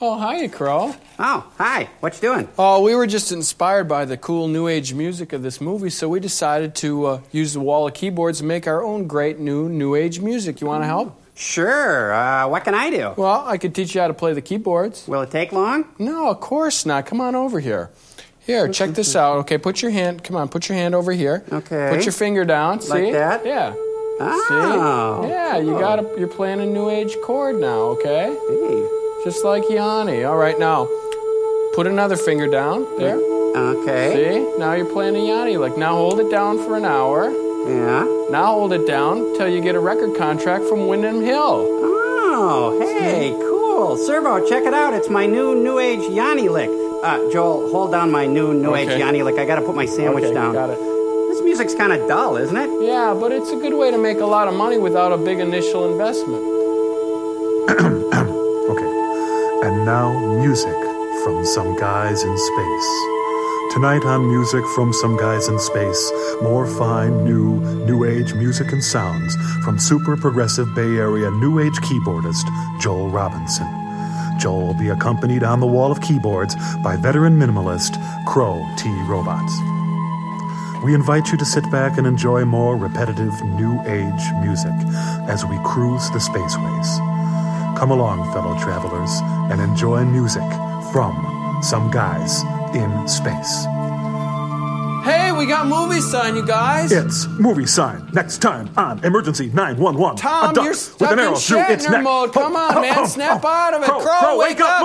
Oh, hiya, Crow. Oh, hi. What you doing? Oh, we were just inspired by the cool new age music of this movie, so we decided to uh, use the wall of keyboards and make our own great new new age music. You want to help? Sure. Uh, what can I do? Well, I could teach you how to play the keyboards. Will it take long? No, of course not. Come on over here. Here, check this out. Okay, put your hand. Come on, put your hand over here. Okay. Put your finger down. See? Like that? Yeah. Oh. See? Yeah, you got a, you're playing a new age chord now. Okay. Hey. Just like Yanni. All right, now put another finger down there. Okay. See? Now you're playing a Yanni. Like now hold it down for an hour. Yeah. Now hold it down till you get a record contract from Windham Hill. Oh, hey, cool. Servo, check it out. It's my new New Age Yanni lick. Uh, Joel, hold down my new New Age Yanni lick. I gotta put my sandwich Okay, down. got it. This music's kind of dull, isn't it? Yeah, but it's a good way to make a lot of money without a big initial investment. Now, music from some guys in space. Tonight on Music from Some Guys in Space, more fine, new, new age music and sounds from super progressive Bay Area new age keyboardist Joel Robinson. Joel will be accompanied on the wall of keyboards by veteran minimalist Crow T. Robots. We invite you to sit back and enjoy more repetitive new age music as we cruise the spaceways. Come along, fellow travelers, and enjoy music from some guys in space. Hey, we got movie sign, you guys. It's movie sign next time on Emergency 911. Tom, A duck you're with stuck an in arrow its Shatner mode. Come Oh, on, oh, man, oh, snap out of it. Crow, Crow, Crow, wake wake up,